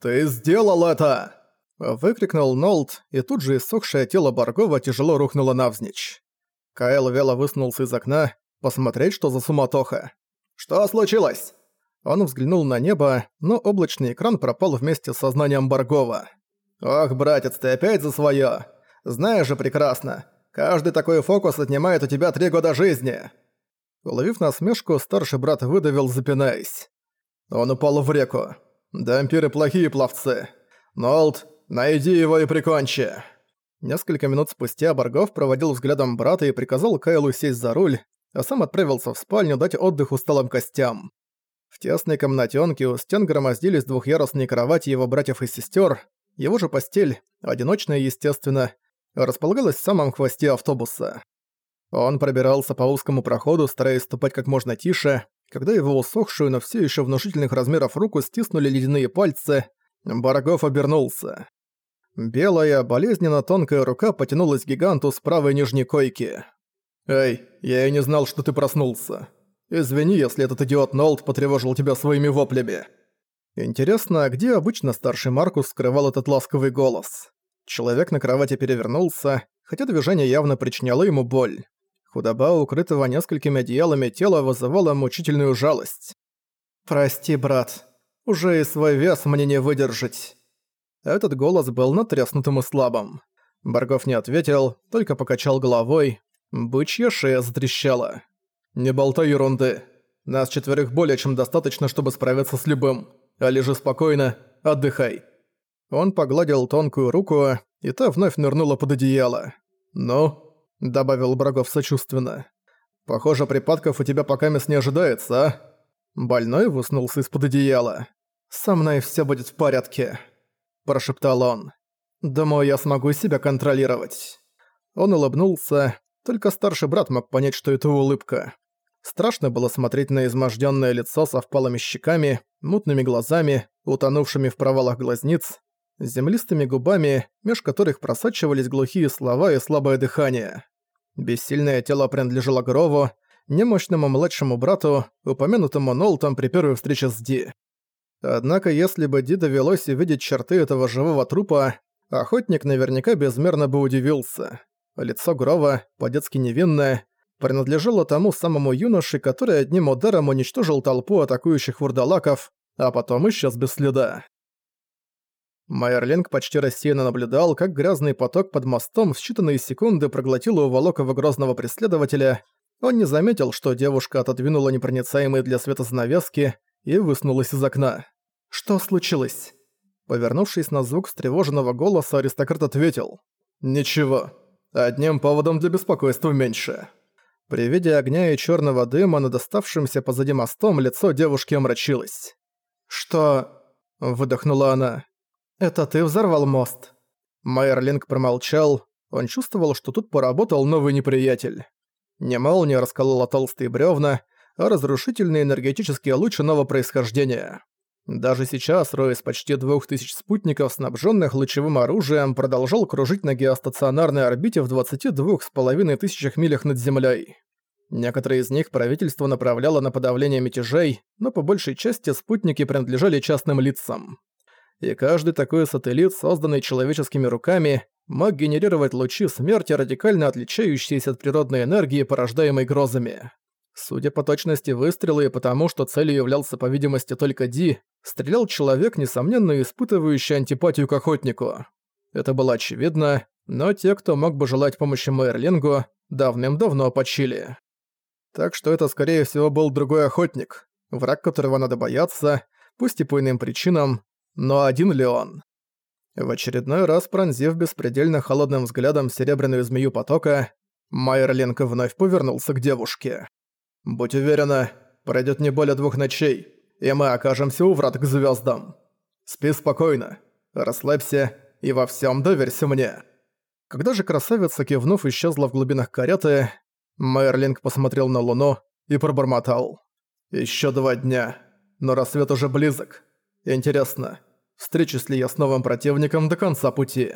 «Ты сделал это!» Выкрикнул Нолт, и тут же иссохшее тело Баргова тяжело рухнуло навзничь. Кайл вяло высунулся из окна, посмотреть, что за суматоха. «Что случилось?» Он взглянул на небо, но облачный экран пропал вместе с сознанием Баргова. «Ох, братец, ты опять за своё! Знаешь же прекрасно, каждый такой фокус отнимает у тебя три года жизни!» Уловив насмешку, старший брат выдавил, запинаясь. Он упал в реку. «Дампиры плохие пловцы. Нолт, найди его и прикончи!» Несколько минут спустя Баргов проводил взглядом брата и приказал Кайлу сесть за руль, а сам отправился в спальню дать отдых усталым костям. В тесной комнатенке у стен громоздились двухъярусные кровати его братьев и сестер. Его же постель, одиночная, естественно, располагалась в самом хвосте автобуса. Он пробирался по узкому проходу, стараясь ступать как можно тише, когда его усохшую, но все еще внушительных размеров руку стиснули ледяные пальцы, Барагов обернулся. Белая, болезненно тонкая рука потянулась к гиганту с правой нижней койки. «Эй, я и не знал, что ты проснулся. Извини, если этот идиот Нолд потревожил тебя своими воплями». Интересно, а где обычно старший Маркус скрывал этот ласковый голос? Человек на кровати перевернулся, хотя движение явно причиняло ему боль. Худоба, укрытого несколькими одеялами тела, вызывала мучительную жалость. «Прости, брат, уже и свой вес мне не выдержать». Этот голос был натреснутым и слабым. Баргов не ответил, только покачал головой. Бычья шея затрещала. «Не болтай ерунды. Нас четверых более чем достаточно, чтобы справиться с любым. А лежи спокойно, отдыхай». Он погладил тонкую руку, и та вновь нырнула под одеяло. «Ну?» Добавил Брагов сочувственно. «Похоже, припадков у тебя пока мест не ожидается, а?» Больной выснулся из-под одеяла. «Со мной все будет в порядке», – прошептал он. «Думаю, я смогу себя контролировать». Он улыбнулся, только старший брат мог понять, что это улыбка. Страшно было смотреть на измождённое лицо со впалыми щеками, мутными глазами, утонувшими в провалах глазниц, землистыми губами, меж которых просачивались глухие слова и слабое дыхание. Бессильное тело принадлежало Грову, немощному младшему брату, упомянутому Нолтом при первой встрече с Ди. Однако, если бы Ди довелось увидеть черты этого живого трупа, охотник наверняка безмерно бы удивился. Лицо Грова, по-детски невинное, принадлежало тому самому юноше, который одним ударом уничтожил толпу атакующих вурдалаков, а потом исчез без следа. Майерлинг почти рассеянно наблюдал, как грязный поток под мостом в считанные секунды проглотил у Волокова грозного преследователя. Он не заметил, что девушка отодвинула непроницаемые для света занавески и высунулась из окна. «Что случилось?» Повернувшись на звук встревоженного голоса, аристократ ответил. «Ничего. Одним поводом для беспокойства меньше». При виде огня и черного дыма над оставшимся позади мостом лицо девушки омрачилось. «Что?» – выдохнула она. «Это ты взорвал мост?» Майерлинг промолчал. Он чувствовал, что тут поработал новый неприятель. Не молния расколола толстые бревна, а разрушительный энергетический луч иного происхождения. Даже сейчас Рой с почти двух тысяч спутников, снабженных лучевым оружием, продолжал кружить на геостационарной орбите в 22 с половиной тысячах милях над Землей. Некоторые из них правительство направляло на подавление мятежей, но по большей части спутники принадлежали частным лицам и каждый такой сателлит, созданный человеческими руками, мог генерировать лучи смерти, радикально отличающиеся от природной энергии, порождаемой грозами. Судя по точности выстрела и потому, что целью являлся, по видимости, только Ди, стрелял человек, несомненно испытывающий антипатию к охотнику. Это было очевидно, но те, кто мог бы желать помощи Мейерлингу, давным-давно почили. Так что это, скорее всего, был другой охотник, враг которого надо бояться, пусть и по иным причинам, но один ли он? В очередной раз пронзив беспредельно холодным взглядом серебряную змею потока, Майерлинг вновь повернулся к девушке. «Будь уверена, пройдет не более двух ночей, и мы окажемся у врат к звездам. Спи спокойно, расслабься и во всем доверься мне». Когда же красавица, кивнув, исчезла в глубинах кареты, Майерлинг посмотрел на луну и пробормотал. Еще два дня, но рассвет уже близок. Интересно, встречусь ли я с новым противником до конца пути?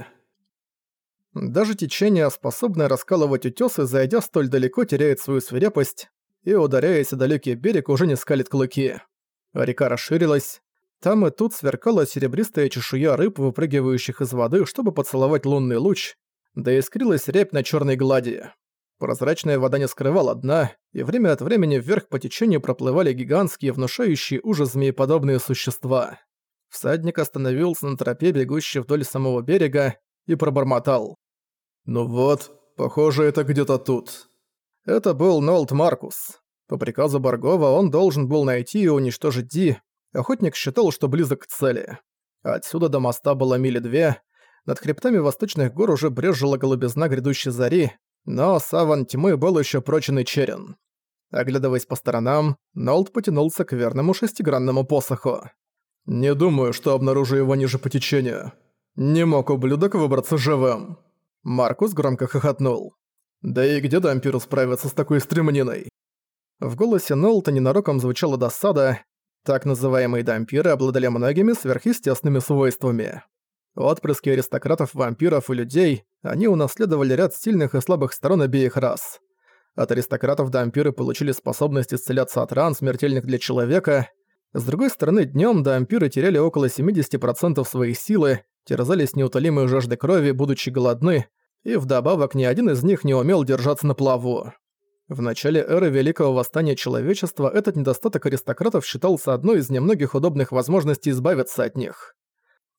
Даже течение, способное раскалывать утёсы, зайдя столь далеко, теряет свою свирепость и, ударяясь о далекий берег, уже не скалит клыки. Река расширилась. Там и тут сверкала серебристая чешуя рыб, выпрыгивающих из воды, чтобы поцеловать лунный луч, да искрилась рябь на черной глади. Прозрачная вода не скрывала дна, и время от времени вверх по течению проплывали гигантские, внушающие ужас змееподобные существа. Всадник остановился на тропе, бегущей вдоль самого берега, и пробормотал. «Ну вот, похоже, это где-то тут». Это был Нолт Маркус. По приказу Баргова он должен был найти и уничтожить Ди. Охотник считал, что близок к цели. Отсюда до моста было мили две. Над хребтами восточных гор уже брежила голубизна грядущей зари, но саван тьмы был еще прочен и черен. Оглядываясь по сторонам, Нолт потянулся к верному шестигранному посоху. «Не думаю, что обнаружу его ниже по течению. Не мог ублюдок выбраться живым». Маркус громко хохотнул. «Да и где Дампиру справиться с такой стремниной?» В голосе Нолта ненароком звучала досада. Так называемые дампиры обладали многими сверхъестественными свойствами. Отпрыски аристократов, вампиров и людей, они унаследовали ряд сильных и слабых сторон обеих рас. От аристократов дампиры получили способность исцеляться от ран, смертельных для человека. С другой стороны, днём дампиры теряли около 70% своей силы, терзались неутолимой жаждой крови, будучи голодны, и вдобавок ни один из них не умел держаться на плаву. В начале эры Великого Восстания Человечества этот недостаток аристократов считался одной из немногих удобных возможностей избавиться от них.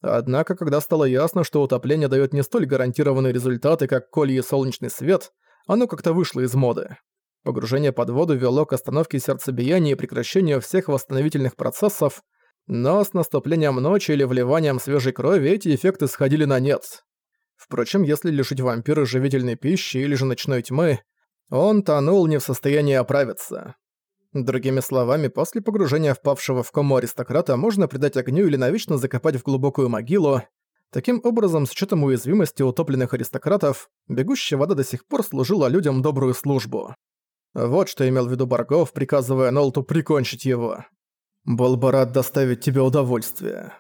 Однако, когда стало ясно, что утопление дает не столь гарантированные результаты, как колье и солнечный свет, оно как-то вышло из моды. Погружение под воду вело к остановке сердцебияния и прекращению всех восстановительных процессов, но с наступлением ночи или вливанием свежей крови эти эффекты сходили на нет. Впрочем, если лишить вампира живительной пищи или же ночной тьмы, он тонул не в состоянии оправиться. Другими словами, после погружения впавшего в кому аристократа можно придать огню или навечно закопать в глубокую могилу. Таким образом, с учетом уязвимости утопленных аристократов, бегущая вода до сих пор служила людям добрую службу. Вот что имел в виду Баргов, приказывая Нолту прикончить его. «Был бы рад доставить тебе удовольствие».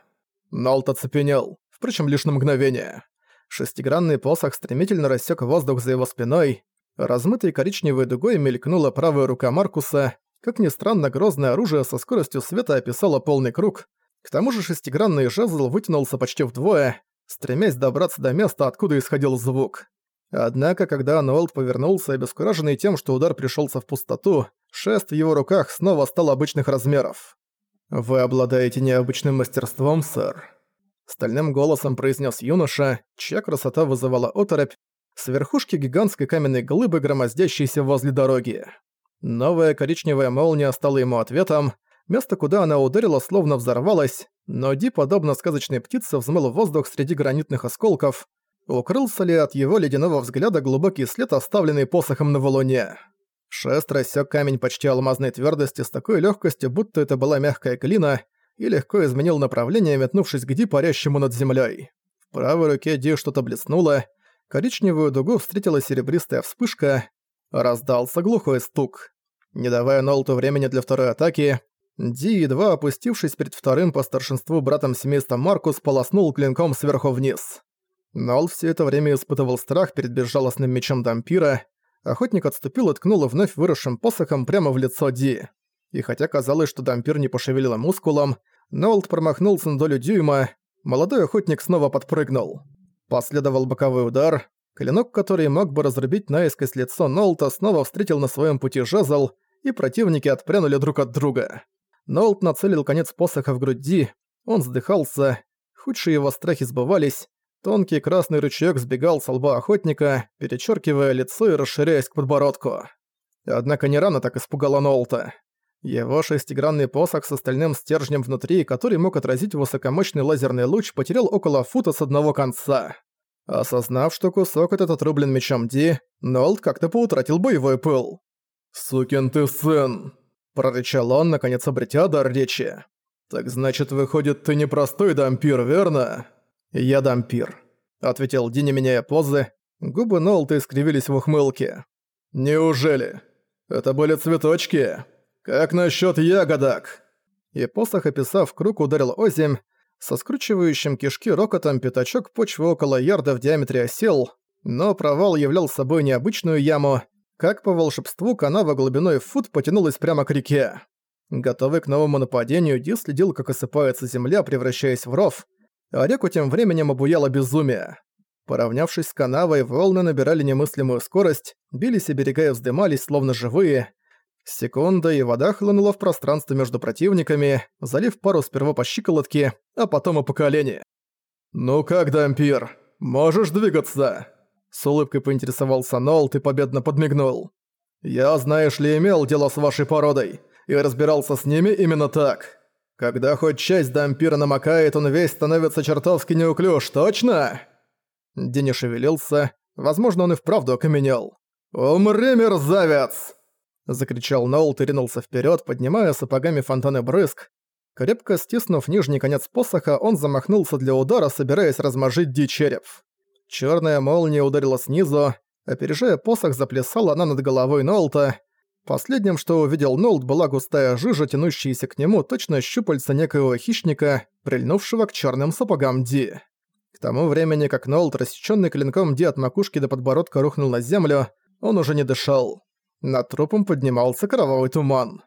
Нолт оцепенел, впрочем, лишь на мгновение. Шестигранный посох стремительно рассек воздух за его спиной, размытой коричневой дугой мелькнула правая рука Маркуса, как ни странно, грозное оружие со скоростью света описало полный круг. К тому же шестигранный жезл вытянулся почти вдвое, стремясь добраться до места, откуда исходил звук. Однако, когда Нуэлт повернулся, обескураженный тем, что удар пришелся в пустоту, шест в его руках снова стал обычных размеров. «Вы обладаете необычным мастерством, сэр», — стальным голосом произнес юноша, чья красота вызывала оторопь, с верхушки гигантской каменной глыбы, громоздящейся возле дороги. Новая коричневая молния стала ему ответом. Место, куда она ударила, словно взорвалось, но Ди, подобно сказочной птице, взмыл воздух среди гранитных осколков. Укрылся ли от его ледяного взгляда глубокий след, оставленный посохом на валуне? Шест рассек камень почти алмазной твердости с такой легкостью, будто это была мягкая глина, и легко изменил направление, метнувшись к Ди, парящему над землей. В правой руке Ди что-то блеснуло, коричневую дугу встретила серебристая вспышка, раздался глухой стук. Не давая Нолту времени для второй атаки, Ди, едва опустившись перед вторым по старшинству братом семейства Маркус, полоснул клинком сверху вниз. Нолт все это время испытывал страх перед безжалостным мечом Дампира. Охотник отступил и ткнул вновь выросшим посохом прямо в лицо Ди. И хотя казалось, что Дампир не пошевелил мускулом, Нолт промахнулся на долю дюйма, молодой охотник снова подпрыгнул. Последовал боковой удар, клинок, который мог бы разрубить наискось лицо Нолта, снова встретил на своем пути жезл, и противники отпрянули друг от друга. Нолт нацелил конец посоха в груди, он вздыхался, худшие его страхи сбывались, тонкий красный рычаг сбегал с лба охотника, перечеркивая лицо и расширяясь к подбородку. Однако не рано так испугало Нолта. Его шестигранный посох с остальным стержнем внутри, который мог отразить высокомощный лазерный луч, потерял около фута с одного конца. Осознав, что кусок этот отрублен мечом Ди, Нолт как-то поутратил боевой пыл. «Сукин ты сын!» – прорычал он, наконец обретя дар речи. «Так значит, выходит, ты не простой дампир, верно?» «Я дампир», – ответил Ди, не меняя позы. Губы Нолта искривились в ухмылке. «Неужели? Это были цветочки? Как насчет ягодок?» И посох, описав круг, ударил озимь. Со скручивающим кишки рокотом пятачок почвы около ярда в диаметре осел, но провал являл собой необычную яму, как по волшебству канава глубиной в фут потянулась прямо к реке. Готовый к новому нападению, Ди следил, как осыпается земля, превращаясь в ров, а реку тем временем обуяло безумие. Поравнявшись с канавой, волны набирали немыслимую скорость, бились и берега и вздымались, словно живые. Секунда, и вода хлынула в пространство между противниками, залив пару сперва по щиколотке, а потом и по колени. «Ну как, Дампир, можешь двигаться?» С улыбкой поинтересовался Нолт и победно подмигнул. «Я, знаешь ли, имел дело с вашей породой, и разбирался с ними именно так. Когда хоть часть дампира намокает, он весь становится чертовски неуклюж, точно?» Дени шевелился, возможно, он и вправду окаменел. «Умри, мерзавец!» Закричал Ноулт и ринулся вперед, поднимая сапогами фонтаны брызг. Крепко стиснув нижний конец посоха, он замахнулся для удара, собираясь размажить Ди череп. Черная молния ударила снизу, опережая посох, заплясала она над головой Нолта. Последним, что увидел Нолт, была густая жижа, тянущаяся к нему, точно щупальца некоего хищника, прильнувшего к черным сапогам Ди. К тому времени, как Нолт, рассечённый клинком Ди от макушки до подбородка, рухнул на землю, он уже не дышал. Над трупом поднимался кровавый туман.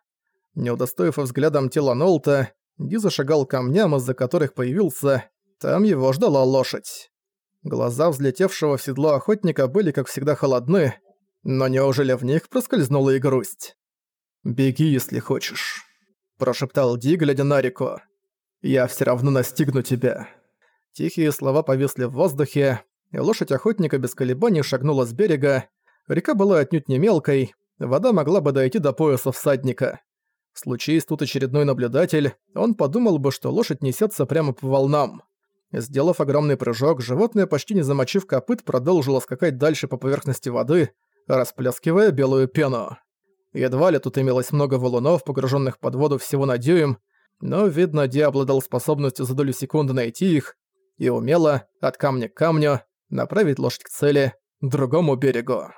Не удостоив взглядом тела Нолта, Ди зашагал камням, из-за которых появился. Там его ждала лошадь. Глаза взлетевшего в седло охотника были, как всегда, холодны, но неужели в них проскользнула и грусть? «Беги, если хочешь», – прошептал Ди, глядя на реку. «Я все равно настигну тебя». Тихие слова повисли в воздухе, и лошадь охотника без колебаний шагнула с берега. Река была отнюдь не мелкой, вода могла бы дойти до пояса всадника. Случись тут очередной наблюдатель, он подумал бы, что лошадь несется прямо по волнам. Сделав огромный прыжок, животное, почти не замочив копыт, продолжило скакать дальше по поверхности воды, расплескивая белую пену. Едва ли тут имелось много валунов, погруженных под воду всего на дюйм, но, видно, Ди обладал способностью за долю секунды найти их и умело, от камня к камню, направить лошадь к цели, другому берегу.